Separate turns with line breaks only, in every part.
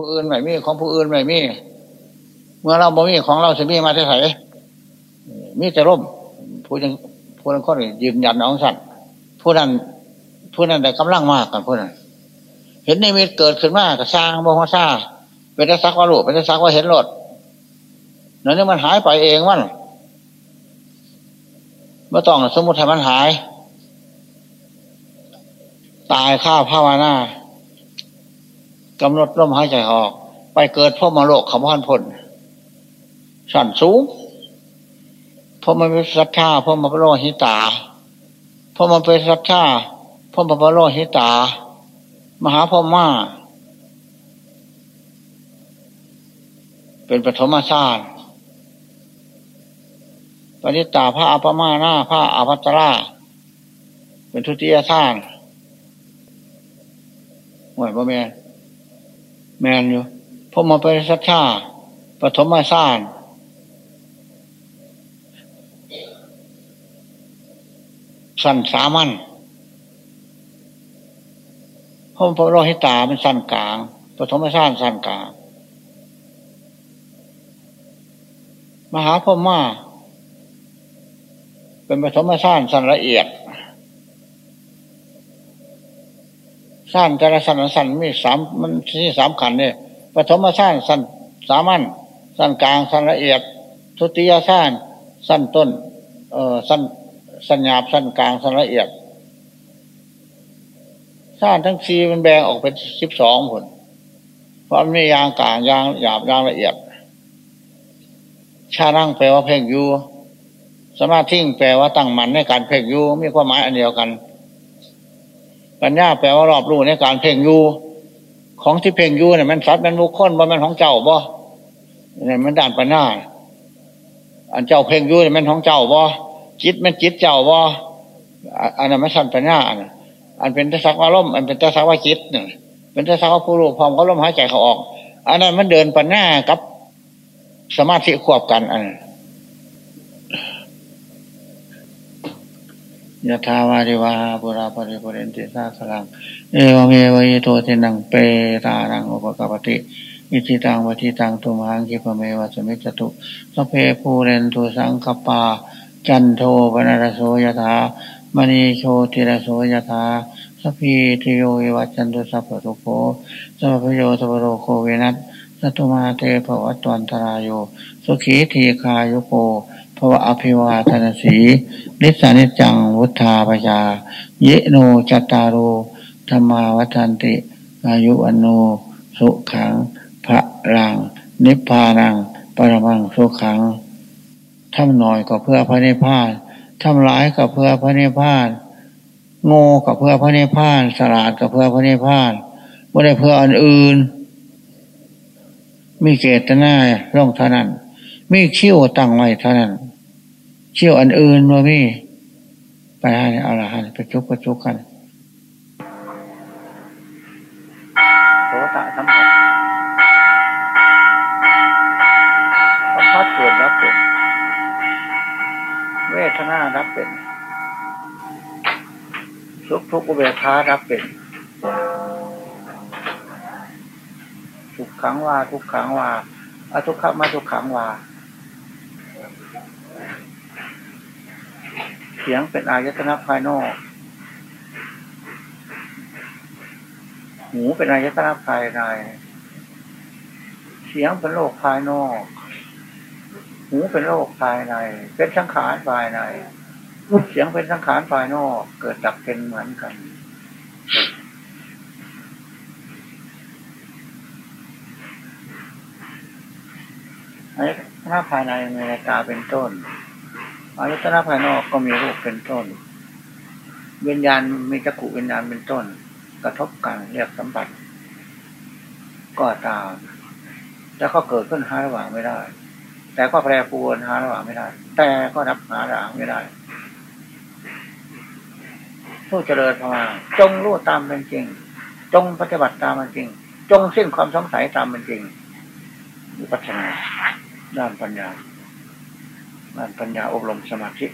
ผู้อื่นไม่มีของผู้อื่นไม่มี เมื่อเราบ่มีของเราจะมีมาที่ไหนมีแต่ร่มผู้ยังผู้นั้นคนยืนยันน้องสัตว์ผู้นั้นผู้นั้นได้กำลังมากกันผู้นั้นเห็นในมีเกิดขึ้นมากกับสร้างบ่มาซาเป็นแต่ซักว่าลูกเป็นแต่ซักว่าเห็นรถนั่นนี่มันหายไปเองมันเมื่อต้องสมมติให้มันหาย ตายข้าวภาวนา กำหนดลมหายใจออก ไปเกิดพ่อมาโลกขมพันพลสั่นสูงพราะมันเป็นศรัทธาพราะมันเป็นโลหิตาพราะมันเป็นศรัทธาพราะมันเป็นโลหิตา มหาพ่อมาเป็นปฐมชาติปณิตาพระอัปมาหน้าพระอภัตราเป็นทุติยชาติห่วยพ่อแม่ แมนอยู่พราะมันเป็นศรัทธาปฐมชาติสั้นสามัญพราะพระโลหิตาเป็นสั้นกลางปฐมชาติสั้นกลาง มหาพม่าเป็นปฐมชาติสั้นละเอียด สั้นแต่ละสั้นสั้นมีสามมันที่สามขันเนี่ยปฐมชาติสั้นสามัญสั้นกลางสั้นละเอียด ทุติยชาติสั้นต้น เอ่อสั้นสัญญาบสั้นกลางสั้นละเอียดชาติทั้งสี่มันแบ่งออกเป็นสิบสองผลเพราะมันมียางกลางยางหยาบยางละเอียด ชานั่งแปลว่าเพ่งอยู่สมาธิแปลว่าตั้งมันในการเพ่งอยู่มีความหมายอันเดียวกัน ปัญญาแปลว่ารอบรู้ในการเพ่งยูของที่เพ่งยูเนี่ยมันสัตว์มันบุคคลบ่มันของเจ้าบ่เนี่ยมันด่านปัญญาอันเจ้าเพ่งยูเนี่ยมันของเจ้าบ่จิตมันจิตเจ้าบ่อันนั้นไม่สันปัญญาอันอันเป็นทศักว่าล่มอันเป็นทศักว่าจิตเนี่ยเป็นทศักว่าผู้รู้พร้อมเขาล่มหายใจเขาออก อันนั้นมันเดินปัญญากับสมาธิควบกันอัน ยะถาวาริวะหาปูรา ปะริปูเรนติสาคะรัง เอวะเมวะ อิโต ทินนังเปตานังอุปะกัปปะติอิจฉิตัง ปัตถิตังตุมหัง ขิปปะเมวะ สะมิชฌะตุ สัพเพ ปูเรนตุสังกัปปา จันโทปัณณะระโส ยะถา มะณิ โชติระโส ยะถาสพีติโยวัจันตุสัพพทุโภสัพพโยสัพโรโคเวนัสสัตุมาเตภวัตวันตรายโยสุขีทีคายุโก ภวะอภิวาทนาสีนิสานิจังวุธาปยา เยโนจตารโธรรมาวัันติ อายุอโนสุขังพระรัง นิพพานัง ปรมังสุขังทำหน่อยก็เพื่อพระนิพพานทำหลายก็เพื่อพระนิพพานโง่ก็เพื่อพระนิพพานสลาดก็เพื่อพระนิพพานไม่ได้เพื่ออันอื่น มีเกตนาล่องเท่านั้น มีคิ้วตั้งไว้เท่านั้น เชี่ยวอันอื่นมามีไปให้เอาละฮะไปจุกไปจุกกันโสตสัมผัสสัมผัสเกิดรับเป็น เวทนารับเป็นทุกทุกอเบกขารับเป็นทุกขังว่าทุกขังว่าอทุกขมาทุกขังว่า สียงเป็นอายตนะภายนอก หูเป็นอายตนะภายใน เสียงเป็นโลกภายนอก หูเป็นโลกภายใน เป็นสังขารภายใน เสียงเป็นสังขารภายนอก เกิดดับเป็นเหมือนกัน อายตนะภายในมีรายกาเป็นต้น อายตนะภายนอกก็มีรูปเป็นต้นวิญญาณมีจักรุวิญญาณเป็นต้น กระทบกันเรียกสัมผัสก็ตาม แล้วก็เกิดขึ้นหาระหว่างไม่ได้ แต่ก็แปรปรวนหาระหว่างไม่ได้ แต่ก็รับหาระหว่างไม่ได้ผู้เจริญพาจงรู้ตามเป็นจริง จงปฏิบัติตามเป็นจริง จงสิ้นความสงสัยตามเป็นจริงวิปัสสนาด้านปัญญา มันปัญญาอบรมสมาธิ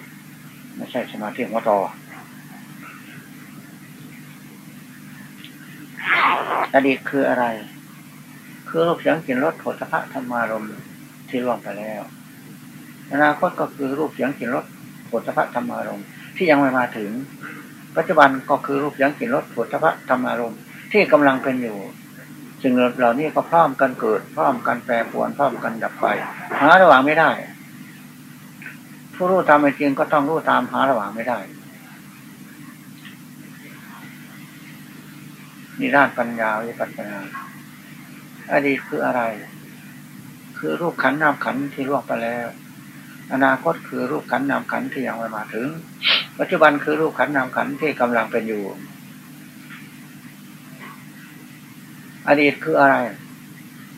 ไม่ใช่สมาธิหัวต่ออดีตคืออะไร คือรูปเสียงกลิ่นรสโผฏฐะธรรมารมที่ล่วงไปแล้ว อนาคตก็คือรูปเสียงกลิ่นรสโผฏฐะธรรมารมที่ยังไม่มาถึง ปัจจุบันก็คือรูปเสียงกลิ่นรสโผฏฐะธรรมารมที่กำลังเป็นอยู่สิ่งเหล่านี้ก็พร้อมกันเกิด พร้อมกันแปรปรวนพร้อมกันดับไปหาระหว่างไม่ได้ ผู้รู้ตามเป็นจริงก็ต้องรู้ตามหาระหว่างไม่ได้ นี่ด้านปัญญาวิปัสสนาอดีตคืออะไร คือรูปขันนามขันที่ล่วงไปแล้ว อนาคตคือรูปขันนามขันที่ยังไม่มาถึง ปัจจุบันคือรูปขันนามขันที่กำลังเป็นอยู่ อดีตคืออะไร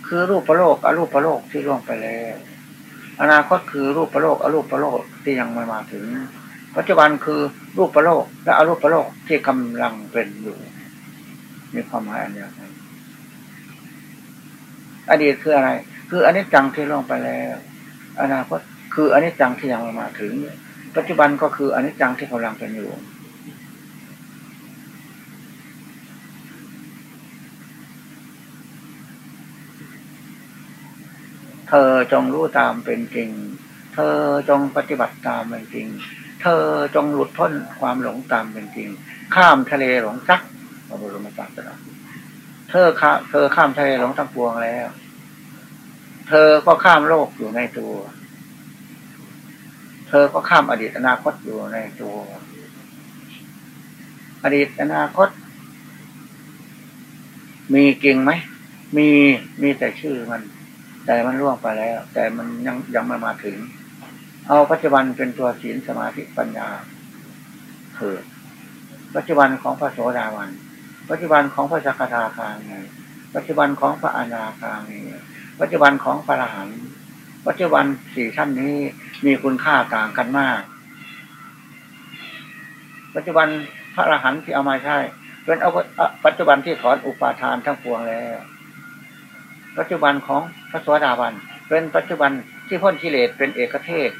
คือรูปประโลกอรูปประโลกที่ล่วงไปแล้ว อนาคตคือรูปประโลกอรูปประโลกที่ยังไม่มาถึง ปัจจุบันคือรูปประโลกและอรูปประโลกที่กำลังเป็นอยู่มีความหมายอันเดียวกันอดีตคืออะไร คืออันนี้จังที่ล่วงไปแล้ว อนาคตคืออันนี้จังที่ยังไม่มาถึง ปัจจุบันก็คืออันนี้จังที่กำลังเป็นอยู่ เธอจงรู้ตามเป็นจริง เธอจงปฏิบัติตามเป็นจริง เธอจงหลุดพ้นความหลงตามเป็นจริง ข้ามทะเลหลงซักพระบรมศาสดาเธอข้าเธอข้ามทะเลหลงทั้งปวงแล้ว เธอก็ข้ามโลกอยู่ในตัว เธอก็ข้ามอดีตอนาคตอยู่ในตัว อดีตอนาคต มีจริงไหม มีมีแต่ชื่อมัน แต่มันล่วงไปแล้ว แต่มันยังยังไม่มาถึง เอาปัจจุบันเป็นตัวศีลสมาธิปัญญาเถิดปัจจุบันของพระโสดาวันปัจจุบันของพระสักทาคามีปัจจุบันของพระอนาคามีปัจจุบันของพระอรหันต์ปัจจุบันสี่ท่านนี้มีคุณค่าต่างกันมาก ปัจจุบันพระอรหันต์ที่เอามาใช้เป็นเอาปัจจุบันที่ถอนอุปาทานทั้งปวงแล้ว ปัจจุบันของพระสวสดาวัน เป็นปัจจุบันที่พ้นกิเลสเป็นเอกเทศ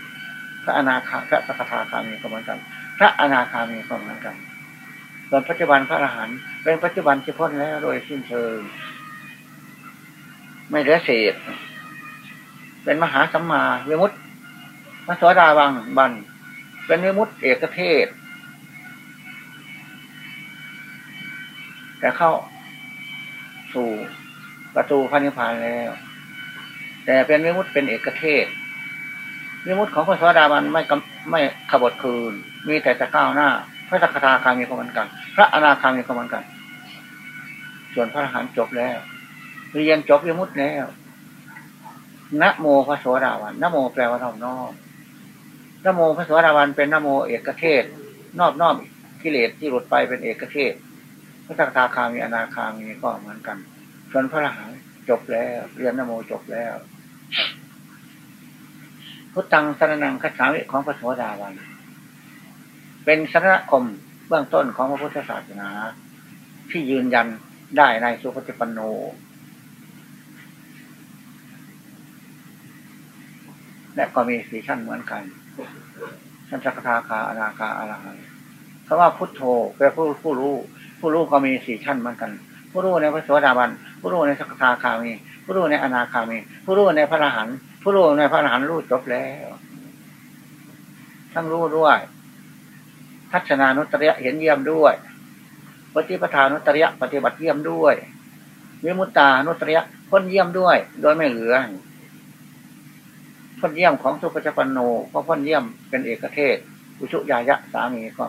พระอนาคาพระสกทาคามีก็เหมือนกัน พระอนาคามีก็เหมือนกันส่วนปัจจุบันพระอรหันต์เป็นปัจจุบันที่พ้นแล้วโดยสิ้นเชิง ไม่เหลือเศษ เป็นมหาสัมมาวิมุตติพระสวสดาบังบัน เป็นวิมุตติเอกเทศ แต่เข้าสู่ ประตูพระนิพพานแล้ว แต่เป็นวิมุตเป็นเอกเทศวิมุตของพระสวสดาบันไม่ไม่ขบถคืน มีแต่จะก้าวหน้า พระสักทาคามีก็เหมือนกัน พระอนาคามีก็เหมือนกัน ส่วนพระอรหันต์จบแล้ว เรียนจบยมุตแล้วนะโมพระโสดาวันนะโมแปลว่าน้อมน้อมนะโมพระโสดาวันเป็นนะโมเอกเทศ นอบน้อมกิเลสที่หลุดไปเป็นเอกเทศพระสักทาคามีอนาคามีก็เหมือนกัน ส่วนพระอรหันต์จบแล้ว เรียนนโมจบแล้วพุทธังสรนังคัจฉามิของพระโสดาวันเป็นสารคมเบื้องต้นของพระพุทธศาสนา ที่ยืนยันได้ในสุปฏิปันโนและก็มีสีชั้นเหมือนกันชั้นสักทาคาอนาคาอรหันเพราะว่าพุทโธเป็นผู้ผู้รู้ ผู้รู้ก็มีสี่ชั้นเหมือนกัน ผู้รู้ในพระสวสดาบันผู้รู้ในสักทาคามีผู้รู้ในอนาคามีผู้รู้ในพระอรหันต์ผู้รู้ในพระอรหันต์รู้จบแล้วทั้งรู้ด้วยทัศนานุตริยะเห็นเยี่ยมด้วยปฏิปทานุตริยะปฏิบัติเยี่ยมด้วยวิมุตตานุตริยะพ้นเยี่ยมด้วย โดยไม่เหลือพ้นเยี่ยมของสุภจปันโนเพราะพ้นเยี่ยมเป็นเอกเทศอุชุยายะสามีก็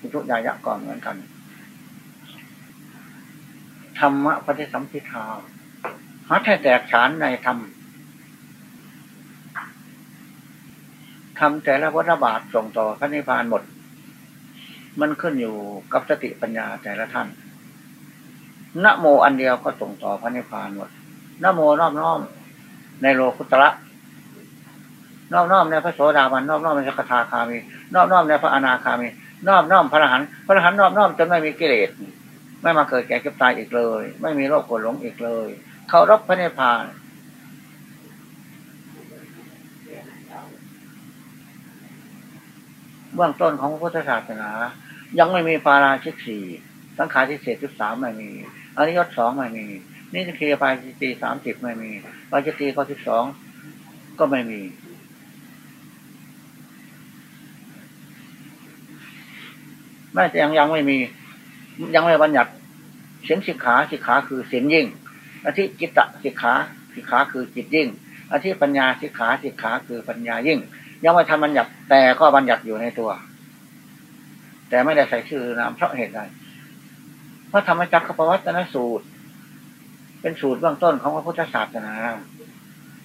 อุชุยายะก่อนเหมือนกัน ธรรมะปฏิสัมพิทาหาแท้แตกฉานในธรรมทำแต่ละวัฏบาทส่งต่อพระนิพพานหมด มันขึ้นอยู่กับสติปัญญาแต่ละท่านนโมอันเดียวก็ส่งต่อพระนิพพานหมดนโมน้อมน้อมในโลกุตระน้อมน้อมในพระโสดาบันน้อมน้อมในสกทาคามีน้อมน้อมในพระอนาคามีน้อมน้อมพระอรหันต์พระอรหันต์น้อมน้อมจนไม่มีกิเลส ไม่มาเกิดแก่เก็บตายอีกเลย ไม่มีโรคกดหลงอีกเลยเขารบพระนิพพานเบื้องต้นของพุทธศาสนา ยังไม่มีปาราชิกสี่สังขารที่เศษทุกสามไม่มีอริยศสองไม่มีนี่จะเคลียร์ไปตีสามสิบไม่มีปาจิตีข้อสิบสองก็ไม่มีไม่ยังยังไม่มี ยังไม่บัญญัติเสียงสิกขาสิกขาคือเสียงยิ่งอาทิจิตตสิกขาสิกขาคือจิตยิ่งอาทิปัญญาสิกขาสิกขาคือปัญญายิ่ง ยังไม่ทันบัญญัติแต่ก็บัญญัติอยู่ในตัว แต่ไม่ได้ใส่ชื่อนามเพราะเหตุใดพระธรรมจักรปวัตนสูตร เป็นสูตรเบื้องต้นของพระพุทธศาสนา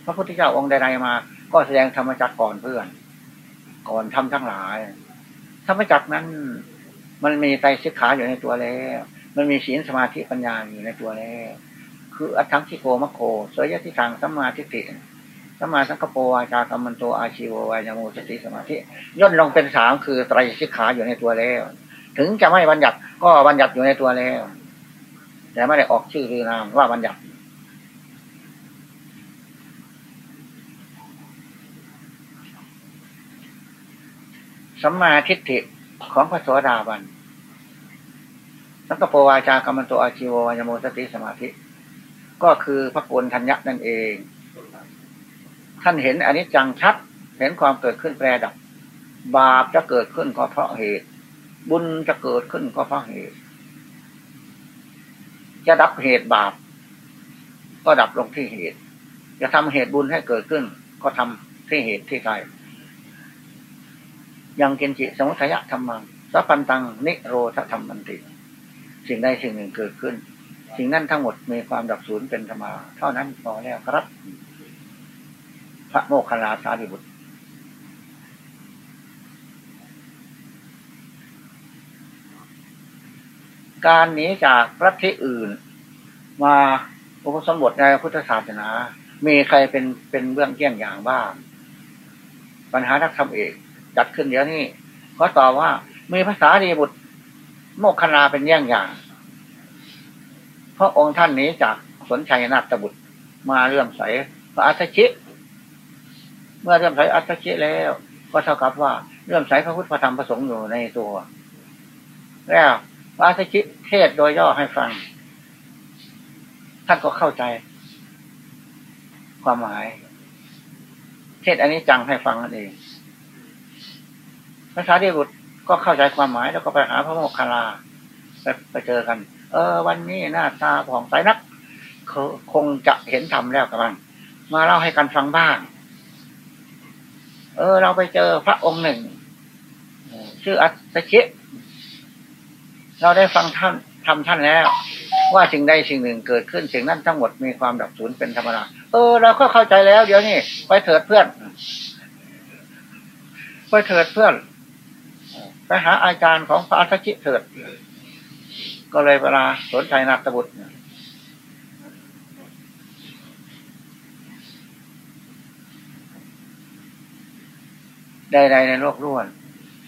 พระพุทธเจ้าองค์ใดๆมา ก็แสดงธรรมจักรก่อนเพื่อน ก่อนทำทั้งหลาย ธรรมจักรนั้น มันมีไตรสิกขาอยู่ในตัวแล้ว มันมีศีลสมาธิปัญญาอยู่ในตัวแล้ว คืออัตถังคิโกมะโคสยติทางสัมมาทิฏฐิสัมมาสังกปวาจากรรมันโตอาชีววายโมสติสมาธิย่นลงเป็นสามคือไตรสิกขาอยู่ในตัวแล้ว ถึงจะไม่บัญญัติก็บัญญัติอยู่ในตัวแล้ว แต่ไม่ได้ออกชื่อหรือนามว่าบัญญัติสัมมาทิฏฐิ ของพระโสดาบันสังกปวาจากรรมตัวอาชีววายโมสติสมาธิ ก็คือพระกุลทัญญะนั่นเอง ท่านเห็นอันนี้จังชัด เห็นความเกิดขึ้นแปรดับ บาปจะเกิดขึ้นก็เพราะเหตุ บุญจะเกิดขึ้นก็เพราะเหตุ จะดับเหตุบาป ก็ดับลงที่เหตุ จะทำเหตุบุญให้เกิดขึ้น ก็ทำที่เหตุที่ใคร ยังเกณจิสมุทัยธรรมังสัพพันตังนิโรธธรรมันติ สิ่งใดสิ่งหนึ่งเกิดขึ้น สิ่งนั้นทั้งหมดมีความดับสูญเป็นธรรมา เท่านั้นพอแล้วครับ พระโมคคัลลาสาธิบุตรการหนีจากรัฐที่อื่น มาอุปสมบทในพุทธศาสนา มีใครเป็นเป็นเบื้องเกี้ยงอย่างบ้าง ปัญหาทักธรรมเอก จัดขึ้นเดี๋ยวนี้เขาตอบว่ามีภาษาดีบุตร โมกขนาเป็นแย่งอย่างเพราะองค์ท่านนี้จากสนชัยนาฏบุตร มาเรื่อมใสพระอัศชิ เมื่อเรื่อมใสอัศชิแล้ว ก็เท่ากับว่าเรื่อมใสพระพุทธธรรมประสงค์อยู่ในตัว แล้วพระอัศชิเทศโดยย่อให้ฟัง ท่านก็เข้าใจ ความหมาย เทศอันนี้จังให้ฟังนั่นเอง ภาษาดีบุตรก็เข้าใจความหมายแล้วก็ไปหาพระโมคคัลลาไปไปเจอกัน เออ วันนี้หน้าตาผ่องใสนักคงจะเห็นธรรมแล้วกันมาเล่าให้กันฟังบ้าง เออ เราไปเจอพระองค์หนึ่งชื่ออัศชิเราได้ฟังท่านทำท่านแล้ว ว่าสิ่งใดสิ่งหนึ่งเกิดขึ้นสิ่งนั้นทั้งหมดมีความดับสูญเป็นธรรมดาเออ เราก็เข้าใจแล้ว เดี๋ยวนี้ไปเถิดเพื่อนไปเถิดเพื่อน ไปหาอาจารย์ของพระอัชิเถิด ก็เลยเวลาสนใจนักตบุตรใดๆในโลกล้วน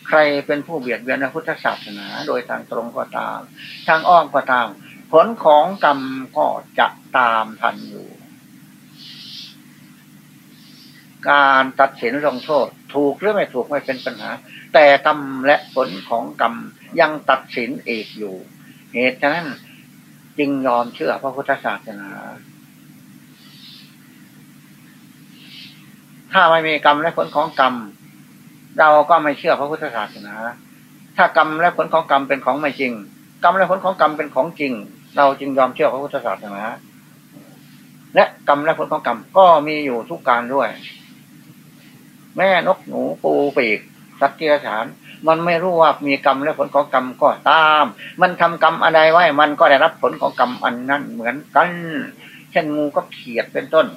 ใครเป็นผู้เบียดเบียนในพุทธศาสนา โดยทางตรงก็ตาม ทางอ้อมก็ตาม ผลของกรรมก็จะตามทันอยู่ การตัดสินลงโทษ ถูกหรือไม่ถูกไม่เป็นปัญหา แต่กรรมและผลของกรรมยังตัดสินเอกอยู่ เหตุฉะนั้นจึงยอมเชื่อพระพุทธศาสนา ถ้าไม่มีกรรมและผลของกรรม เราก็ไม่เชื่อพระพุทธศาสนา ถ้ากรรมและผลของกรรมเป็นของไม่จริง กรรมและผลของกรรมเป็นของจริง เราจึงยอมเชื่อพระพุทธศาสนาและกรรมและผลของกรรมก็มีอยู่ทุกการด้วย แม่นกหนูปูปีกสัตว์ที่ฉาน มันไม่รู้ว่ามีกรรมและผลของกรรมก็ตาม มันทำกรรมอะไรไว้ มันก็ได้รับผลของกรรมอันนั้นเหมือนกัน เช่นงูก็เขียดเป็นต้น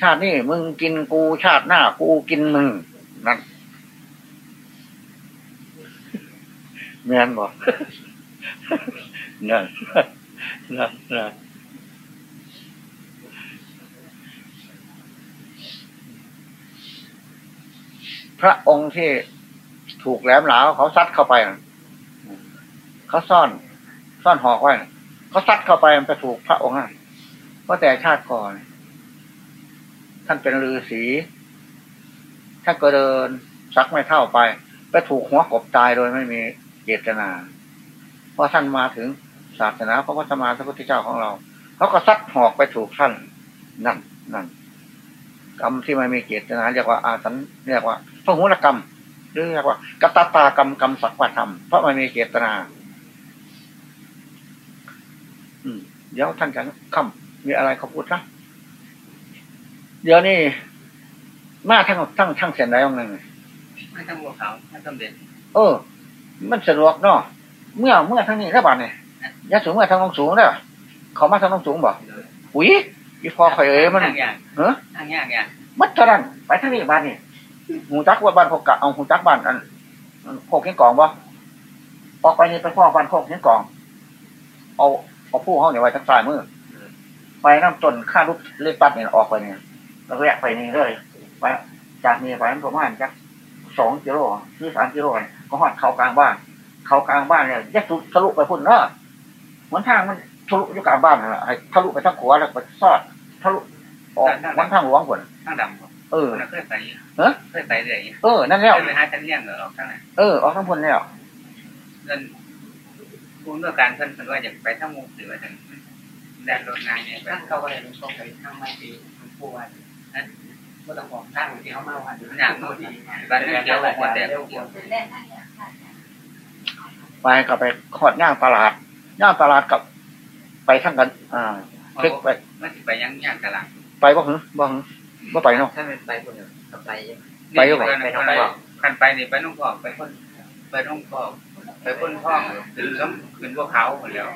ชาตินี้มึงกินกูชาติหน้ากูกินมึงนั่นแม่นบอกนั่นนั่นนั่น พระองค์ที่ถูกแหลมหลาวเขาซัดเข้าไปเขาซ่อน ซ่อนหอกไว้เขาซัดเข้าไปมันไปถูกพระองค์นั้นเพราะแต่ชาติก่อน ท่านเป็นฤาษีท่านก็เดินซักไม่เท่าไปไปถูกหัวกบตายโดยไม่มีเจตนา เพราะท่านมาถึงศาสนาพระพุทธมาพระพุทธเจ้าของเราเขาก็ซัดหอกไปถูกท่านนั่นนั่น กรรมที่ไม่มีเจตนาเรียกว่าอาสันเรียกว่าพระหุลกรรม หรือเรียกว่ากตตากรรมกรรมสักวัธรรมเพราะไม่มีเจตนา อืม เดี๋ยวท่านจะคำมีอะไรเขาพูดนะเดี๋ยวนี้มาทั้งทั้งทั้งเสียนได้ยังไง
ไม่ต้องบัวขาวไม่ต้องเด็ด
เออ มันสะดวกเนาะเมื่อเมื่อทั้งนี้แล้วบ้านเนี่ยยาสูงเมื่อทางลงสูงเด้อเขามาทางลงสูงบอกอุ้ย อีพอข่อยเอ้ยมัน
ทางยาก
เฮ้อ
ทางยากอย่าง
มัดเท่านั้นไปทางนี้บ้านนี่หูจักว่าบ้านพกกะเอาหูจักบ้านอันอันโคกเงี้ยกองบ่ออกไปนี่ไปพ่อบ้านโคกเงี้ยกอง เอาเอาผู้ห้องเนี่ยไว้ทั้งซ้ายมือไปน้ำต้นข้ารุกเล็กปัดเนี่ยออกไปเนี่ยแล้วแวะไปนี่เลยไปจากนี้ไปประมาณจักสองกิโลหรือสามกิโลเนี่ยก็หอดเขากลางบ้าน เขากลางบ้านเนี่ยยัดทะลุไปพุ่นเนาะเหมือนทางมัน ทะลุอยู่กลางบ้านนั่นแหละให้ทะลุไปทางขวาแล้วไปซอดทะลุออกมันทางหลวงพุ่น
ทางดำบ่
เออ
มันเคยไป
ฮะ
เคยไปเรื่อย
เออนั่นแล้ว
เคยไปหาชั้นเลี้ยงเหรอข้างไหน
เออออกทั้งพุ่นแล้ว
เงินคุณเมื่อการเพิ่นเพิ่นว่าอยากไปทั้งมุกหรือว่าถึงแดนรถงานเนี่ย
ท่านเขาก็เลยลงตรงไปทางไม่ดีมันพูดว่านั้นก็ต้องบอกท่านที่เขามาวัน
อยากนู่นบ้านเดียวบอกว่าแต่
เร็วกว่า
ไปก็ไปขอดย่างตลาดย่างตลาดกับ ไปทั้งกัน อ่าคลิกไป
มันสิไปยังยากตลาด
ไปบ่หึบ่หึบ่ไปเนาะ
ถ้ามันไปคนหนึ่งไป
ไปอยู่บ่
ไปน้องพ่อคันไปนี่ไปน้องพ่อไปคนไปน้องพ่อไปคนพ่อขึ้นล้มขึ้นพวกเขาหมดแล้ว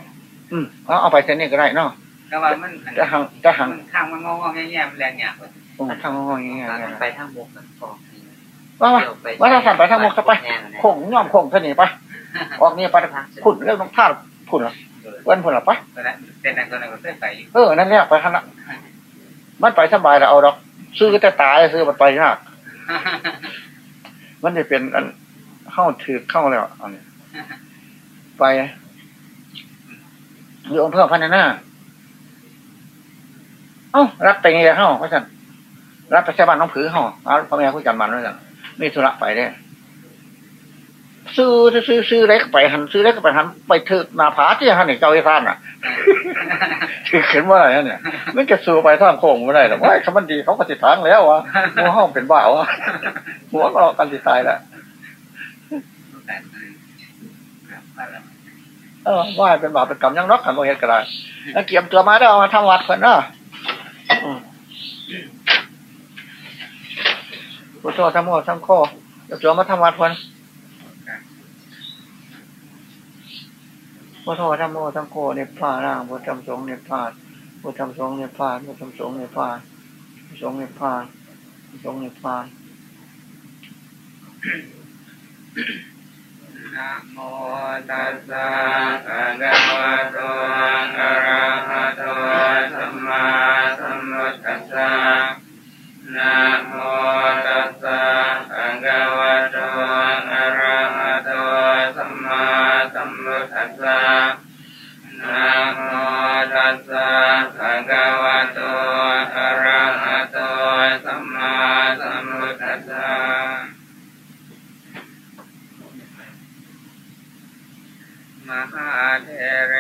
อืมเอาเอาไปเส้นนี้ก็ได้เนาะ
แต่ว่ามัน
จะหังจะหัง
มันข้างมันงอๆแง่ๆมันแรงเนี่ย
โอ้ทางห้องอย่างเงี้ย
ไปทางบกกันฟอก
ว่าว่าว่าถ้าสั่นไปทางมุกจะไปโค้งย่อมโค้งเท่านี้ไปออกนี่ไปพุ่นเรื่องน้องท่าพุ่นเหรอเว้นพุ่นเหรอไป
ตอนนั้นเต้นนั้นตอนนั้นก็เคยไปอยู่
เออนั่นแหละไปขนาดมันไปสบายแล้วเอาดอก ซื้อก็จะตายซื้อมันไปยากมันจะเป็นอันเข้าถือเข้าแล้วอันนี้ไปอยู่อำเภอพันนานาเอ้ารับไปไงเฮ้าเพราะฉะนั้นรับไปใช้บ้านน้องผือเฮ้าเอาพ่อแม่คุยกันมันด้วยกันมีธุระไปได้ ซื้อซื้อซื้อเล็กไปหันซื้อเล็กไปหันไปถึกนาผาที่หันนี่เจ้าไอ้ท่านอะถือเข็นว่าอะไรเนี่ยมันจะสู้ไปทางโค้งไม่ได้หรอกว่าคำมันดีเขาก็ติดทางแล้ววะหัวห้องเป็นบ้าวะหัวก็กันติดตายแล้วเออว่าเป็นบาปเป็นกรรมยังรักกันโมเหตุก็ได้แล้วเกี่ยมตัวมาได้เอามาทำวัดคนเนาะอืมพุทโธธรรมโมสังโฆเดี๋ยวตัวมาทำวัดคน พุทโธธรรมโมสังโฆเนปพาร่างพุทธธรรมสงฆ์เนปพานพุทธธรรมสงฆ์เนปพานพุทธธรรมสงฆ์เนปพานสงฆ์เนปพานสงฆ์เนปพาน
นะโมตัสสะภะคะวะโตอะระหะโตสัมมาสัมพุทธัสสะ นะโมตัสสะภะคะวะโตอะระหะโตสัมมาสัมพุทธัสสะนะโมตัสสะภะคะวะโตอะระหะโตสัมมาสัมพุทธัสสะ มหาเทเร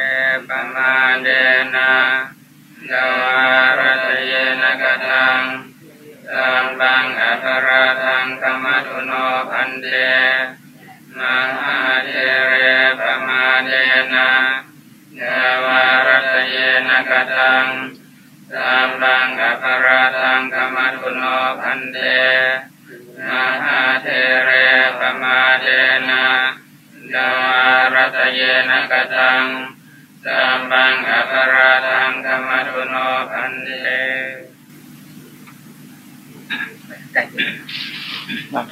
ปมาเดนะดวารตเยนะกตังสัมบังอัคราทังกรรมตุโนพันเตมหาเทเรปมาเดนะดวารตเยนะกตังสัมบังอัคราทังกรรมตุโนพันเตมหาเทเรปมาเดนะ ดาวารตเยนะกตังสัมบังอภราทังธรรมทุโนพันเต
นั่น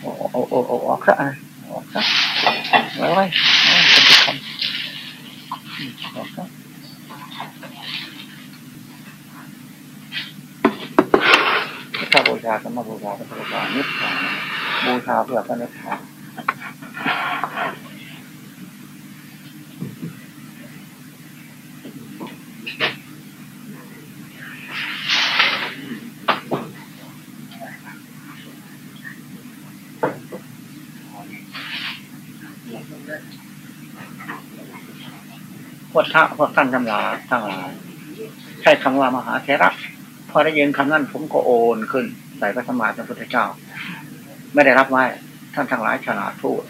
โอ้โอ้โอ้โอ้ออกซะอะออกซะไว้ไว้ไว้เป็นคำ ออกครับ ชาธรรมบูชาพระพุทธเจ้านิพพานบูชาเพื่อพระนิพพานพวกท่าพวกท่านทั้งหลายทั้งหลายใช้คำว่ามหาเทระพอได้ยินคำนั้นผมก็โอนขึ้น ใส่พระสมมาสัมพุทธเจ้า ไม่ได้รับไว้ ท่านทั้งหลายฉลาดพูด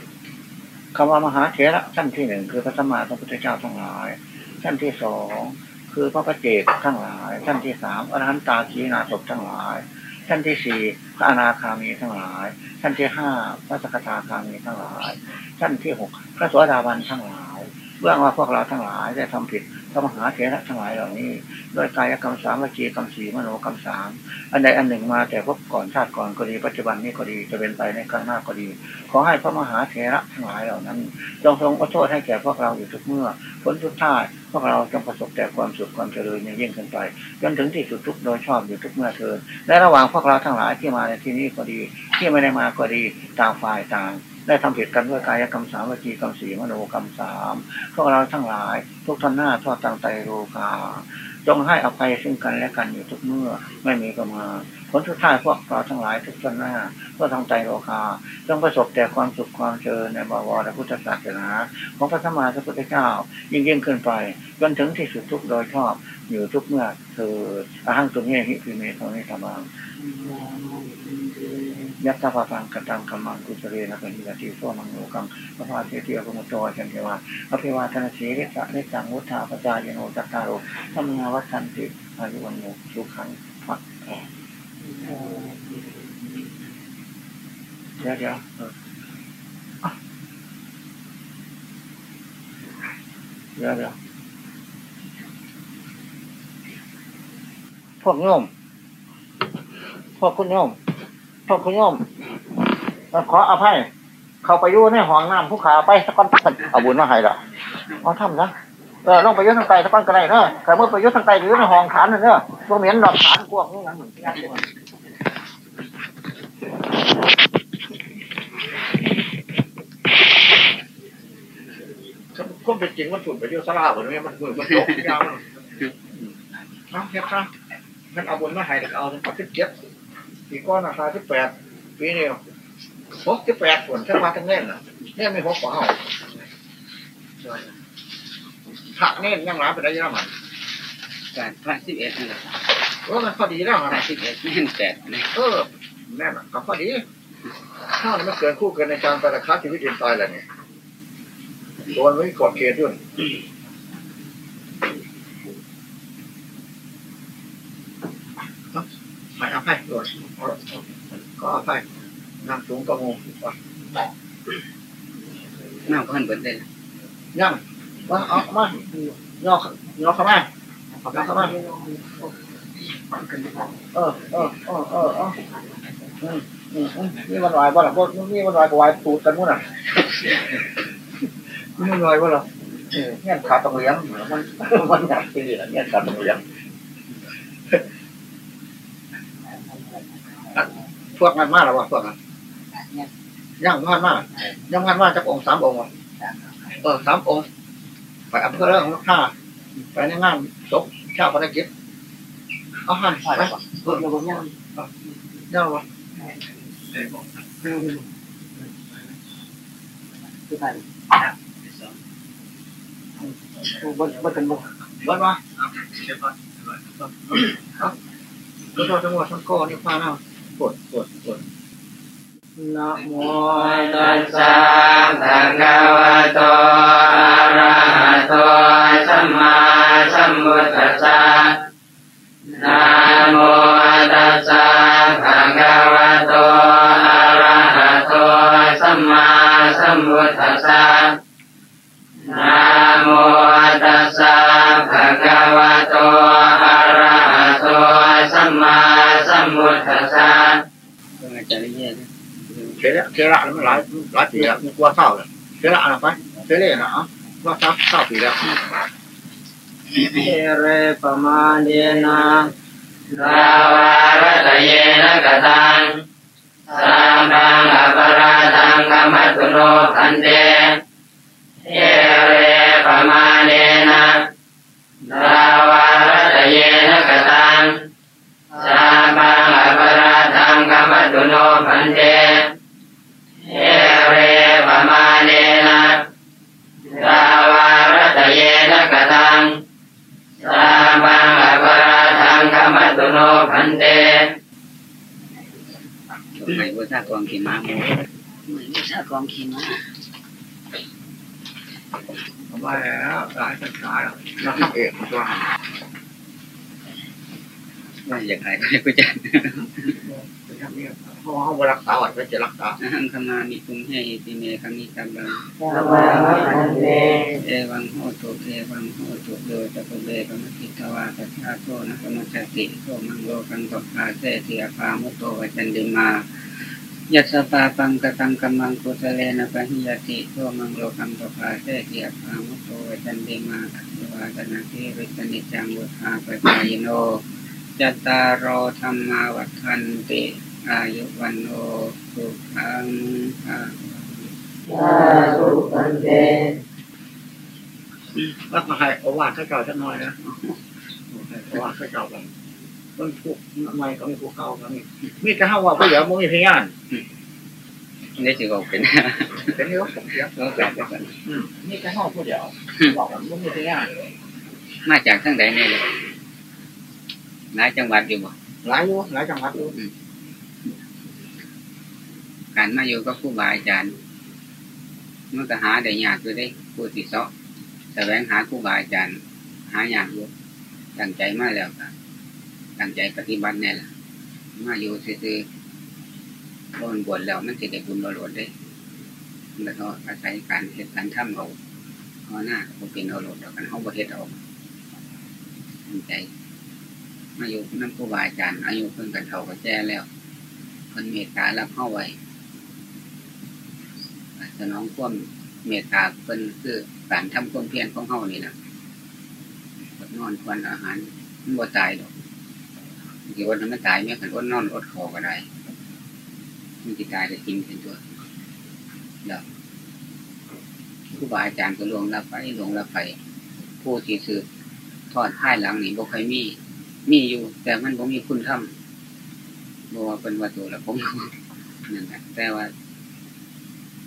คำว่ามหาเถระท่านที่หนึ่งคือพระสมมาสัมพุทธเจ้าทั้งหลาย ท่านที่สองคือพระประเจกทั้งหลาย ท่านที่สามอรหันตาขีนาศพทั้งหลาย ท่านที่สี่พระอนาคามีทั้งหลาย ท่านที่ห้าพระสกทาคามีทั้งหลาย ท่านที่หกพระสวสดาบันทั้งหลายเบื้องว่าพวกเราทั้งหลายได้ทำผิด พระมหาเถระทั้งหลายเหล่านี้ ด้วยกายกรรมสามวิจีกรรมสี่มโนกรรมสามอันใดอันหนึ่งมาแต่พบก่อนชาติก่อนก็ดีปัจจุบันนี้ก็ดีจะเป็นไปในข้างหน้าก็ดี ขอให้พระมหาเถระทั้งหลายเหล่านั้นจงทรงอโทษให้แก่พวกเราอยู่ทุกเมื่อผลสุดท้าพวกเราจงประสบแต่ความสุขความเจริญยิ่งยิ่งขึ้นไปจนถึงที่สุดทุกโดยชอบอยู่ทุกเมื่อเทินและระหว่างพวกเราทั้งหลายที่มาในที่นี้ก็ดี ที่ไม่ได้มาก็ดีต่างฝ่ายต่าง ได้ทำผิดกันด้วยกายกรรมสามวิจีกรรมสี่มโนกรรมสามพวกเราทั้งหลายทุกท่านหน้าทอดตังใจโลกาจงให้อภัยซึ่งกันและกันอยู่ทุกเมื่อไม่มีประมาณผลสุดท้ายพวกเราทั้งหลายทุกท่านหน้าเพื่อทางใจโลกาจงประสบแต่ความสุขความเจริญในบวรและพุทธศาสนาของพระสัมมาสัมพุทธเจ้า ยิ่งยิ่งขึ้นไปจนถึงที่สุดทุกโดยชอบอยู่ทุกเมื่อเธออาหังสุเมหิพิเมโทนิธรรมัง ยัตถาปังกตังกรรมังกุศเลนะเป็นอิติโสมังโลกังพระพาเทติอภมุตโตจันเทวาอภิวาทนาสีริสะริสังวุฒาปจายโนจัตตารุธัมมาวัชันติอายุวันโมสุขังพักแก่เดี๋ยวเดี๋ยวเดี๋ยวเดี๋ยวพวกโยมพวกคุณโยม พวกคุณโยมขออภัยเขาไปอยู่ในห้องน้ำผู้ขาไปสักก้อนเอาบุญมาให้ละเอาทำนะเออลงไปยุ่ทางไกลสักก้อนก็ได้เนอะแต่เมื่อไปยุ่ทางไกลอยู่ในห้องฐานเนอะพวกเหม็นดอกฐานพวกนี้นะก็เป็นจริงมันถูกไปยุ่สลาแบบนี้มันมือมันตกยาวนะเฮ็ดซะมันเอาบุญมาให้เอาถึงปัจจุบัน ปีก้อนราคาที่แปดปีนี้หกที่แปดส่วนถ้ามาทั้งเน่นอะเนี่ยไม่หกกว่าเอาผักเน่นยังร้านไปได้ยังไง
การพระสิบเอ็ดนี่แหละ
เออมันพอดีแล้ว
พระ
นะ
สิบเอ็ดแม่นแปดนะ
เออแน่นก็พอดีถ้ามันเกินคู่กันในการไปราคาชีวิตเอ็นตายอะไรเนี่ยโดนไว้กอดเกณฑ์ด้วยไม่อภัยโดน ก็อภัยน้ำสูงกระมู
น้ำก็หันเบิดเลย
ย่างมาเอามาย่อย่อเข้ามาย่อเข้ามาเออเออเออเออเอออืมอืมอืมนี่มันลอยบ่ล่ะพวกนี่มันลอยกับวายตูดกันมั้งน่ะนี่มันลอยบ่ล่ะเออเงี้ยขาตรงเลี้ยงมันมันอยากตีอะเงี้ยขาตรงเลี้ยง พวกงานมากหรอวะพวกนั้นย่างงานมากย่างงานมากจะองค์สามองค์วะเออสามองค์ไปอำเภอเรื่องห้าไปในงานศพชาวภารกิจเอาหันไปเออ
เราบอกยัง
เดี๋ยววะ
คือใคร
บนบนกันบนบนวะ ก็ต้องจังหวัดทั้งก้อนี่พาเราปวดปวดปวดนะโม
ตัสสะภะคะวะโตอะระหะโตสัมมาสัมพุทธัสสะนะโมตัสสะภะคะวะโตอะระหะโตสัมมาสัมพุทธัสสะนะโมตัสสะภะคะวะโตอะระหะโต สัมพุทธัสสะ
ต้องอาจารย์เยอะ
เทระเทระมันหลายหล
สุโนพันเตเอเรปมาเนนะดาวารตเยนะกตังสัมปังอปราทังกรรมตุโนพันเต
ไม่บูชากองขี่ม้าไม่บูชากองขี่ม้า
มาแล้วหลายสัญญาห์แล้วเราทำเองตัว
ว่าอยากหายก็กูจะ
ทำเองเพราะว่าเขารักษาวัดก็จะรักษา
หังขมามิคุงเฮติเมคังนิกัมบัง
สัมมาพันเต
เอวังโหตุเอวังโหตุโดยตะปุเบกมกิตวาตัชาโตนะกมจติโตมังโลกังตกาเสติอาภามุโตวจันติมายัสปาปังกตังกัมมังกุสเลนะปะหิยติโตมังโลกังตกาเสติอาภามุโตวจันติมาทิวาตนาทิริสนิจังวุธาปจายโน จตารโรธรรมาวัฏันติอายุวันโนสุขังภา
สาธุพันเต
แล้วก็ให้โอวาทข้าเจ้าสักหน่อยนะให้โอวาทข้าเจ้ากันต้องทุกทำไมก็มีผู้เขาก็มีมีแต่ห้าว่าก็เดี๋ยวมึงมีพยาน
นี่สิบอกเป็น
เป็นเรื่องผมเสีย
ก็กลับไปก่อน
มีแต่ห้าผู้เดียวบอกว่ามึงมีพยาน
มาจากทั้งใดเนี่ยเลย หลายจังหวัดอยู่บ่
หลายอยู่หลายจังหวัดอยู่
การมาอยู่กับครูบาอาจารย์มันก็หาได้ยากอยู่ได้ผู้ที่เสาะแสวงหาครูบาอาจารย์ หายากอยู่ตั้งใจมาแล้วก็ตั้งใจปฏิบัติแน่ละมาอยู่ซื่อๆโดนบวชแล้วมันสิได้บุญบรวดได้แล้วก็อาศัยการเหตุการทำเอาเอาหน้าเขาเป็นเอาหลดแล้วกันเขาบ่เฮ็ดเอาตั้งใจ มาอยู่นั่นครูบาอาจารย์อายุเพิ่นกันเท่ากับแจ้แล้วเพิ่นเมตตารับเข้าไว้สนองควมเมตตาเพิ่นคือการทำความเพียรของเฮานี่นะอดนอนควันอาหารมันบ่ตายดอกกี่วันมันไม่ตายแม้ขันอดนอนอดคอก็ได้มันจะตายแต่จริงเป็นตัวเดี๋ยวครูบาอาจารย์ก็ลวงรับไปลวงรับไปผู้ที่สืบทอดท้ายหลังนี่บ่เคยมี มีอยู่ แต่มันบ่มีคุณธรรมบ่ว่าเป็นวัตถุละผมนั่นแหละแต่ว่า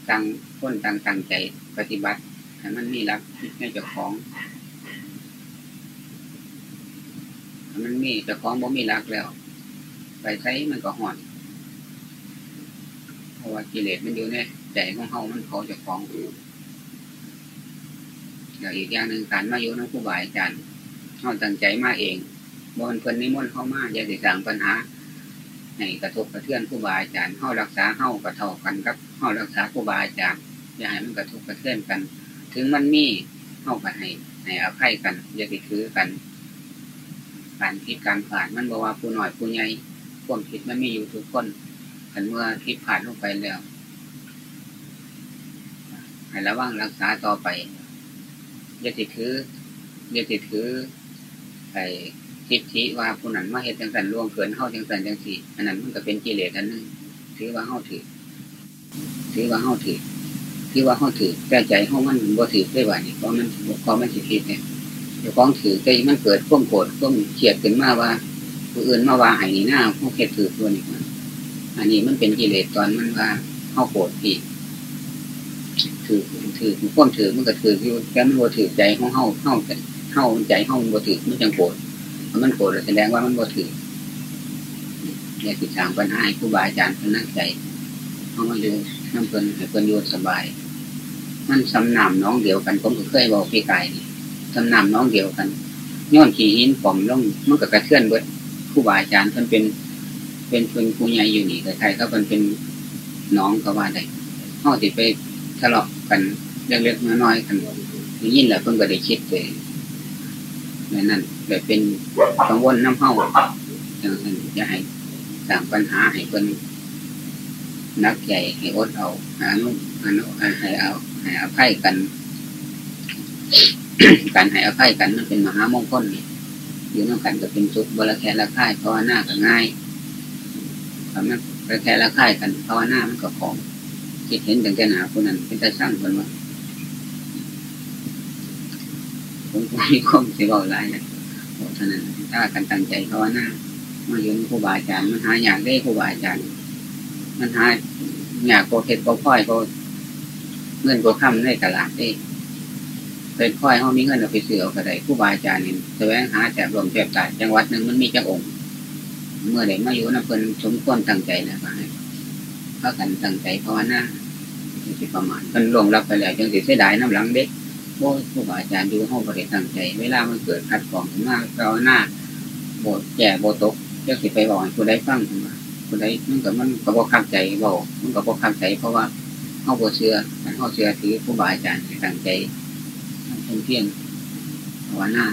ตั้งคนตั้งตั้งใจปฏิบัติให้มันมีรักในเจ้าของ มันมีเจ้าของบ่มีรักแล้ว ไปใช้มันก็ห่อนเพราะว่ากิเลสมันอยู่ในใจของเฮามันขาเจ้าของแล้วอีกอย่างหนึ่งการมาอยู่นักผู้บาอาจารย์เฮาตั้งใจมาเอง บนเพิ่นนิมนต์เข้ามาอย่าสิสร้างปัญหาให้กระทบกระเทือนครูบาอาจารย์เฮารักษาเฮากระเท่ากันกับเฮารักษาครูบาอาจารย์อย่าให้มันกระทบกระเทือนกัน ถึงมันมีเฮาก็ให้ให้อภัยกันอย่าไปถือกัน การคิดการผ่านมันบอกว่าผู้หน่อยผู้ใหญ่ความคิดมันมีอยู่ทุกคนแต่เมื่อคิดผ่านลงไปแล้วให้ระวังรักษาต่อไปอย่าติดถืออย่าติดถือไอ ทิฏฐิว่าผู้นั้นมาเฮ็ดจังสันล่วงเกินเฮาจังสันจังสี่อันนั้นมันก็เป็นกิเลสอันหนึงถือว่าเฮาถือถือว่าเฮาถือถือว่าเฮาถือแต่ใจเฮามันบ่ถือได้ว่านี่เพราะมันเพราะมันสิผิเนี่ยเดี๋ยวของถือใจมันเกิดความโกรธความเครียดขึ้นมาว่าผู้อื่นมาว่าให้นี่หน้าพวกเฮ็ดถือตัวนี้อันนี้มันเป็นกิเลสตอนมันว่าเฮาโกรธพี่ถือถือความถือมันก็ถืออยู่แต่มันบ่ถือใจเของเฮาเฮาเฮาใจเฮามันบ่ถือมันจังโกรธ มันโกรธแสดงว่ามันบ่ถืออย่าติดตามปัญหาให้บาอาจารย์เพิ่นนั่งใจเขามาอยู่น้ำเพิ่นให้เพิ่นอยู่สบาย มันสำนามน้องเดียวกันผมก็เคยบอกพี่กายนี่สำนามน้องเดียวกันย้อนขี่หินผมล่องมันก็กระเทือนเบิดครูบาอาจารย์เพิ่นเป็น เป็นเพิ่นผู้ใหญ่อยู่นี่แต่ใครเขาเพิ่นเป็นน้องก็ว่าได้เขาติไปทะเลาะกันเล็กๆน้อยๆกันยินแหละเพิ่นก็ได้คิดเลย ในนั้นแบบเป็นกังวลน้ำเฮาอย่างนั้นอย่าให้สร้างปัญหาให้เป็นนักใหญ่ให้อดเอาหานุหานุให้เอาให้อภัยกันการให้อภัยกันมันเป็นมหามงคลนี่อยู่น้ำกันก็เป็นสุขบรแคละค่ายเพราะว่าหน้าก็ง่ายทำนั้นแค่ละค่ายกันภาวนามันก็ของคิดเห็นถึงแก่หนาคนนั้นเป็นแต่สร้างคนว่า ผมก็มีความสิบอกหลายนะเท่านั้นถ้ากันตั้งใจภาวนามาอยู่ครูบาอาจารย์มันหาอยากได้ครูบาอาจารย์ มันหาอยากโกเทศโกค่อยโกเงินโกคำในตลาดได้เป็นค่อยเขามีเงินเอาไปซื้อเอากระไดครูบาอาจารย์นี่แสวงหาแจกรวมแจกจ่ายจังหวัดหนึ่งมันมีจังองค์ เมื่อใดมาอยู่นะเพิ่นสมควรตั้งใจนะครัพากันตั้งใจภาวนาสิประมาณเพิ่นลงรับไปแล้วจังสิเสียดายน้ำหลังเด็ก โอ้ครูบาอาจารย์ดูห้องบริตั้งใจ เวลามันเกิดขัดของขึ้นมาภาวนาโบดแก่โบตกเจังสิไปบอกให้ผู้ใดฟังขึ้นมาผู้ใดมันก็มันก็บ่ข้ามใจบอกมันก็บ่ข้ามใจ เพราะว่าเฮาบ่เชื่อเฮาเชื่อถือครูบาอาจารย์ตั้งใจทำเพียงภาวนา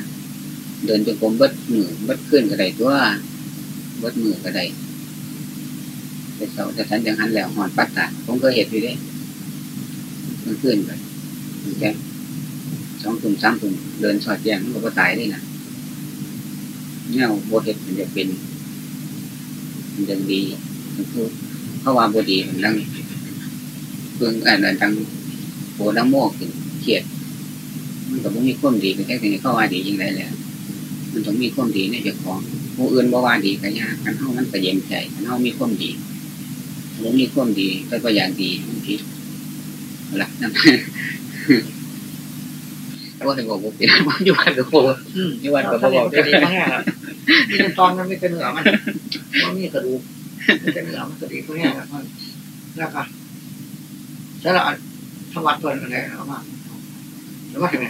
เดินจงกรมเบิดหนึ่งเบิดขึ้นก็ไดตัวเบิดมือก็ไดแต่เสาจะฉันจังหันแล้วหอนปัดตาผมก็เห็นอยู่ด้มันขึ้นไปแก สองตุ่มสามตุ่มเดินสอดแยงมันก็ตายได้นะเนี่ยโบเห็ดมันจะเป็น มันจะดีมันพูดเพราะว่าบดีมันดังเพื่องอะไรดังโบดังโมกขึ้นเขียด มันก็บ่มีความดีเป็นแค่ไหนเข้าว่าดียังไงเลยมันต้องมีความดีในเจ้าของผู้อื่นบ่ว่าดีกันยากกันเท่านั้นก็เย็นใจกันเท่ามีความดีผมมีความดีก็ก็อย่างดีบางทีหลักนั่น ว่าให้บอกว่าเป็นว่าอยู่บ้านกับผมอยู่บ้านกับผมบอก
จะดีมากครับนี่ตอนนั้นไม่เป็นเหนือมันมันมีกระดูกไม่เป็นเหนือมันกระดีกพวกนี้มันแล้วก็แล้วเราสวัสดิ์ตัวอะไรเอามาแล้วว่าไง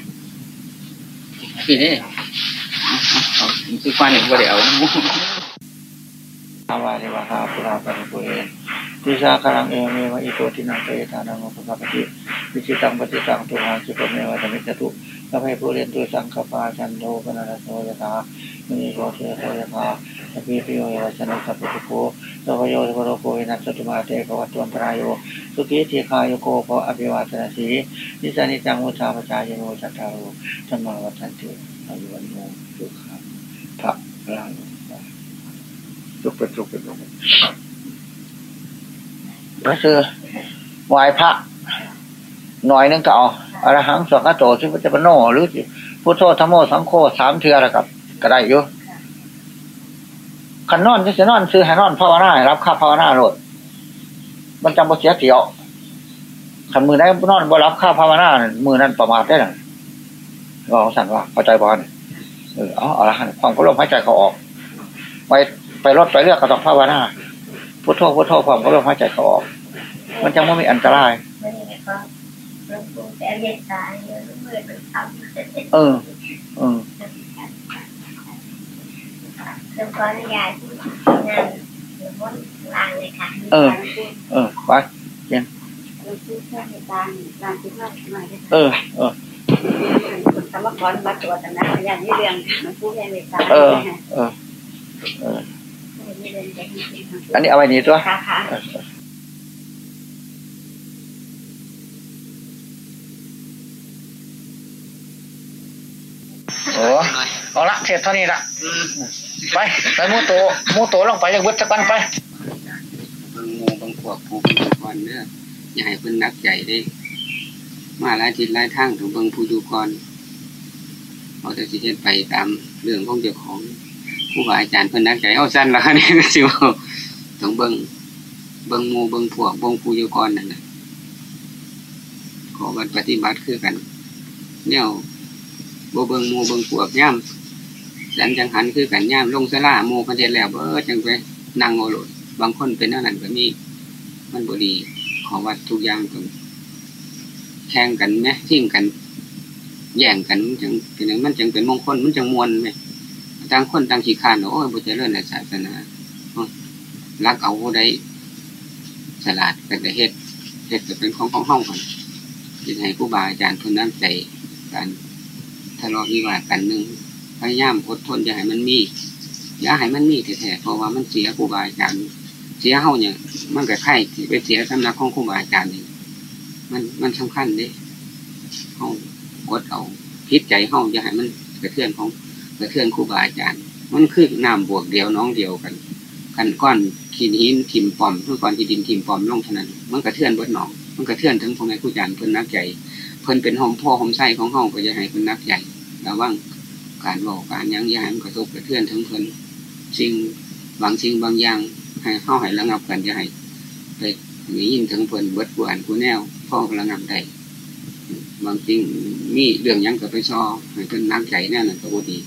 พี่นี่คือฟันหนึ่งก็เดี๋ยว
อาวาเทวะหาปุราปริปุเรนติชาคารังเอเมวะอิโตทินังเตทานังอุปกปติวิจิตังปฏิตังตุมาจิปเมวะธมิจตุ สัพเพปุเรนตุสังคปาจันโทปนัสโสยถามิโกเทโสยถาสปิปิโยวัชนะสัพพุโกสวโยสวโรโกวินัสตุมาเตกวัตตุอันตรายโยสุขีทีคายโกโกอภิวาทนาสีนิสานิจังมุชาปชาโนจัตตารุธรรมวัฏันติอายุวันโนสุขังพระลังสุขเป็นสุขเป็นสุขพระเสือไหวพระหน่อยนึงก็เอา อรหังสวกโตชิพุทธปโนหรือพุทโธธรรมโมสังโฆสามเทือแล้วกับก็ได้อยู่ขันนอนจะเสียนอนซื้อให้นอนภาวนารับค่าภาวนาโหลดมันจำบ่เสียเกี่ยวขันมือได้นอนบ่รับค่าภาวนามือนั้นประมาทได้หรือบอกสั่นว่าเข้าใจบอลเอออาเอาละความก็ลมหายใจเขาออก ไปไปรถไปเลือกกระต้องภาวนาพุทโธพุทโธความก็ลมหายใจเขาออก มันจะไม่มีอันตราย เออ เออเออ เออไปเย็นเออ เออ
สมกรมาตรวจนะอย่างนี้เรื่องผู้ให้เมตตา
เออ เออ เออ อันนี้เอาไว้นี่ตัว
ค่ะ
โอ้เอาละเสร็จเท่านี้ละไปไปมูโตมูโตลงไปยังวุฒิกันไป
บางโมบางพวกผู้ก่อนเนี่ยอย่าให้เพิ่นนักใหญ่ได้มาหลายทิศหลายทางถึงเบิ่งผู้อยู่ก่อนเอาแต่สิเฮ็ดไปตามเรื่องของเจ้าของ ผู้บาอาจารย์เพิ่นนักใจเอาสั้นละนี่ก็สิว่าต้องเบิ่งเบิ่งหมู่เบิ่งพวกเบิ่งผู้อยู่ก่อนนั่นน่ะขอกันปฏิบัติคือกันเนี่ย บเบิงหมู่เบิงพวกย่ำสันจังหันคือกันย่ำลงสลาหมู่ประเทศแล้วเบ้อจังไปนั่งโอโลดบางคนเป็นนั่นนั่นก็มีมันบดีขอวัดทุกอย่างต้องแข่งกันไหมทิ้งกันแย่งกันมันจังเป็นอย่างมันจังเป็นมงคลมันจังมวลไหมต่างคนต่างขี้ขานโอ้ยบุญเจริญในศาสนาอ้อรักเอาผู้ใดฉลาดกันแต่เฮ็ดเฮ็ดก็เป็นของของห้องก่อนจะให้ผู้บาอาจารย์คนนั้นใจการ ทะเลาะวิวาทกันหนึ่งพยายามอดทนอย่าให้มันมีอย่าให้มันมีแท้ๆเพราะว่ามันเสียครูบาอาจารย์เสียเฮาเนี่ย มันก็ไข่ที่ไปเสียสำนักของครูบาอาจารย์นี่มันมันสำคัญเด้เฮากดเอาพิษใจเฮาอย่าให้มันกระเทือนของกระเทือนครูบาอาจารย์ มันคือน้ำบวกเดียวน้องเดียวกัน กันก้อนขีดหินทิมปอมเมื่อก่อนที่ดินทิมปอมลงเท่านั้น มันกระเทือนบดหนอง มันกระเทือนถึงพงไงผู้จานเพิ่นนักใหญ่เพิ่นเป็นห้องพ่อห้องไส้ของห้องก็จะให้เพิ่นนักใหญ่ ระวังการบอกการยังยันกระทบกระเทือนถึงเพิ่นสิ่งบางสิ่งบางอย่างให้เข้าให้ระงับกันจะให้ไปมียินถึงเพิ่นเบิดกวนผู้แนวพ่อระงับได้บางสิ่งมีเรื่องยังกับไปซอให้เพิ่นนักใหญ่แน่นอนก็บ่ดี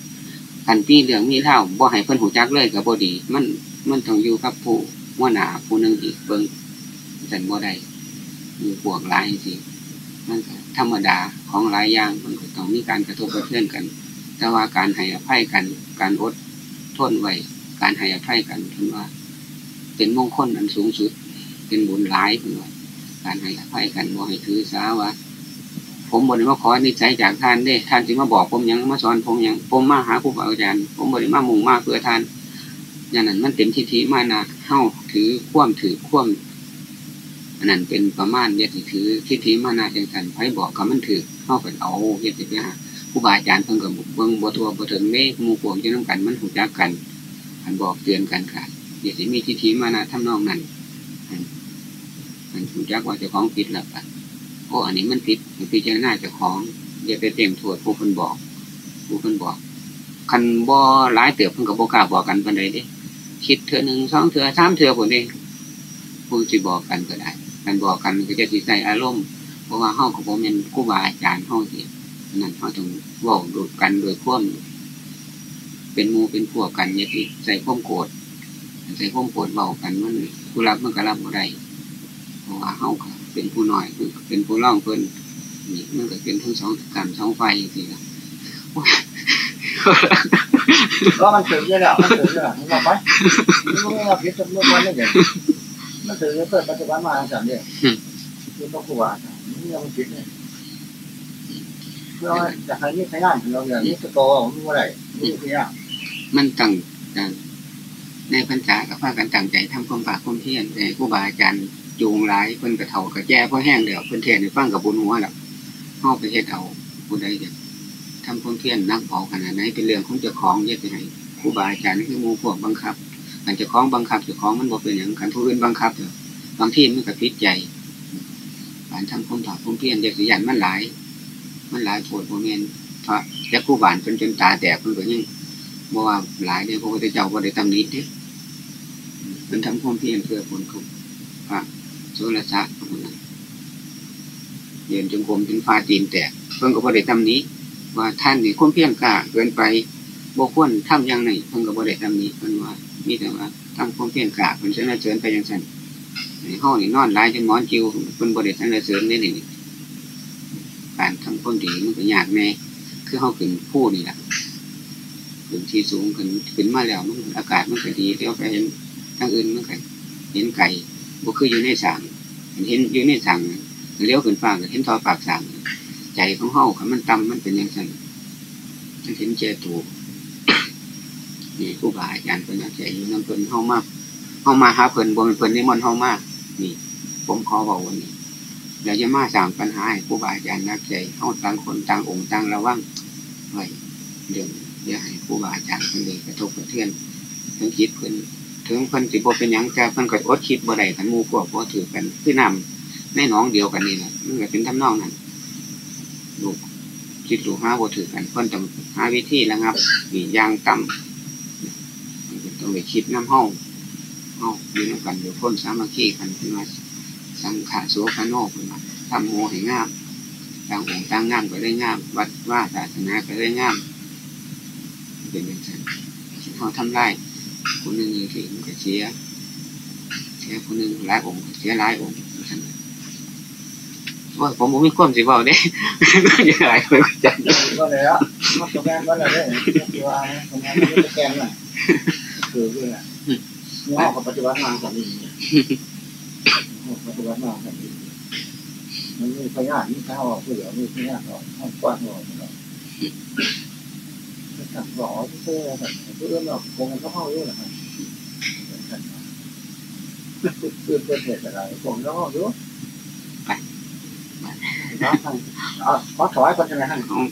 กันปีเรื่องมีเท่าบ่ให้เพิ่นหูจักเลยก็บ่ดี มันมันต้องอยู่กับผู้ว่าหนาผู้นึงอีกเบิ่งสันบ่ได้มีพวกหลายสิมันก็ ธรรมดาของหลายอย่างมันก็ต้องมีการกระทบกระเทือนกัน แต่ว่าการให้อภัยกัน การอดทนไว้การให้อภัยกันถือว่า เป็นมงคลอันสูงสุด เป็นบุญหลายถือว่าการให้อภัยกันบ่ให้ถือสาว่าผมบริมาขอนิสัยจากท่านเด้ท่านจึงมาบอกผมยังมาสอนผมยังผมมาหาครูบาอาจารย์ ผมบริมามุ่งมาเพื่อท่านอย่างนั้นมันเต็มทิฏฐิมานาเข้าถือคว่ำถือคว่ำ อันนั้นเป็นประมาณเยติถือทิฏฐิมานาจังสันไพ่บอกกับมันถือเข้าเป็นเอาเยติไปหาครูบาอาจารย์เพิ่งกับเบิ้งบัวทัวบัวถึงเมฆมูพวงจะน้ำกันมันหูจักกันอันบอกเตือนกันค่ะเยติมีทิฏฐิมานาทำนองนั้นมันหูจักว่าจะของผิดแล้วกันโอ้อันนี้มันผิดพิจารณาจะของอย่าไปเต็มถวดผู้คนบอก ผู้คนบอกคันบ่หลายเติบเพิ่งกับบ่กล้าบอกกันปันใดเด้คิดเถื่อหนึ่งสองเถื่อสามเถื่อผลเองผู้จะบอกกันก็ได้ กันบอกกันก็จะติใส่อารมณ์เพราะว่าห้องของผมเป็นครูบาอาจารย์ห้องที่นั่นเขาต้องบอกดูกันโดยควมเป็นมูเป็นพวกกันอย่าติใส่ข้อมโกรธใส่ข้อมโกรธเบากันมันผู้รับมันก็รับบ่ได้เพราะว่าเฮาเป็นผู้น้อยเป็นผู้ร่องเพิ่นนี่มันก็เป็นทั้งสองกันสองไฟสิครับ
ก็มันถือเยอะแล้วมันถือเยอะแล้วมันบอกไปมันไม่เอาพิษเมื่อวันนี้เดี๋ย มันถือเกิดปัจจุบันมาสั่นเนี่ยคือต้องกลัวนี่มันพิษเนี่ยเพื่อจะให้นี่ใช้งานเราอย่างนี้ก็โตมันเมื่อไหร่นี่คือยัง
มันตั้งตั้งในพรรษากับพากันตั้งใจทำความปากความเพียรแต่ครูบาอาจารย์จูงหลายเพิ่นกระเทากระแจ้เพราะแห้งเดียวเพิ่นเทศในฟังกับบุญหัวแล้วห้องไปเฮ็ดเอาผู้ใดจะทำความเพียรนั่งเผาขนาดไหนเป็นเรื่องของเจ้าของเยอะไปไหนครูบาอาจารย์นี่คือหมูพวกบังคับ การเจ้าของบังคับเจ้าของมันบอกเป็นอย่างการผู้อื่นบังคับเถอะบางที่มันก็พิษใจการทำความถอดความเพียรเด็กสิยันมันหลาย มันหลายโผดโมเมนพราะจะคู่บานจนจนตาแตกมันก็ยังบ่ว่าหลายเนี่ยพระพุทธเจ้าบ่ได้ตำหนิเด้มันทำความเพียรเพื่อผลของพระโสรสะคนนั้นเรียนจงกรมถึงฟ้าตีนแตกเพิ่งก็บ่ได้ตำหนิว่าท่านนี่ความเพียรกล้าเกินไปบ่ควรทำอย่างไหนเพิ่งก็บ่ได้ตำหนิเพิ่นว่า มีแต่ว่าทำความเพียรกล้าเพิ่นเสนอเสริญไปย่างนั้นในห้องนี่นอนหลายจนหมอนจิวเพิ่นบ่ได้เสนอเสริญนี่นี่การทำความดีมันก็ยากแน่คือเขาขึ้นผู้นี่แหละขึ้นที่สูงขึ้นขึ้นมาแล้วมันอากาศมันก็ดีเดี๋ยวไปเห็นทางอื่นมันก็เห็นไก่บ่คืออยู่ในสางเห็นอยู่ในสางเลี้ยวขึ้นฟ้าเห็นทอปากสางใจของเฮาคันมันต่ำมันเป็นย่างนั้นมันเห็นเจตู นี่ผู้บาอาจารย์เป็นใจอยู่น้ำเพิ่นเฮามากเฮามาหาเพิ่นบ่เป็นเพิ่นนิมนต์เฮามากนี่ ผมขอบอกวันนี้เราจะมาสร้างปัญหาให้ครูบาอาจารย์นักใจเอาต่างคนต่างองค์ต่างระวังไว้เดี๋ยวอย่าให้ครูบาอาจารย์คนเลยกระทบกระเทือนถึงคิดเพิ่นถึงเพิ่นสิบ่เป็นยังจะเพิ่นก็อดคิดบ่ได้กันมูพวกบ่ถือกันคือนำในหนองเดียวกันนี่แหละมันก็เป็นทำนองนั้นลูกคิดลูกหาบ่ถือกัน เพิ่นต้องหาวิธีระงับอย่างต่ำ ต้องไปคิดน้ำห้องห้องอยู่ในกันอยู่พ้นสามัคคีกันขึ้นมาสังขาโสคโนขึ้นมาทำโมให้งามต่างองค์ต่างงามก็ได้งาม วัดว่าศาสนาก็ได้งาม เป็นอย่างนั้นเขาทำไรคนหนึ่งถึงก็เสียเสียคนหนึ่งหลายองค์เสียหลายองค์ว่าผมมีความสิบอกเด้ยังไงไปจัด
ก็เลยอะมาสแกนก็เลยได้ตัวสแกนสแกนน่ะ คือคือน่ะนี่ห้องกับปัจจุบันมาสันนี่ปัจจุบันมาสันนี่มันมีพยานมีข้าวเผื่อมีพยานออกห้องกว้างหน่อยเนาะถ้าบอกเพื่อเพื่อเราคงก็เข้าเยอะนะครับเพื่อเพื่อเหตุอะไรผมก็เข้าเยอะขอถอยก่อนใช่ไหมฮะ
ของ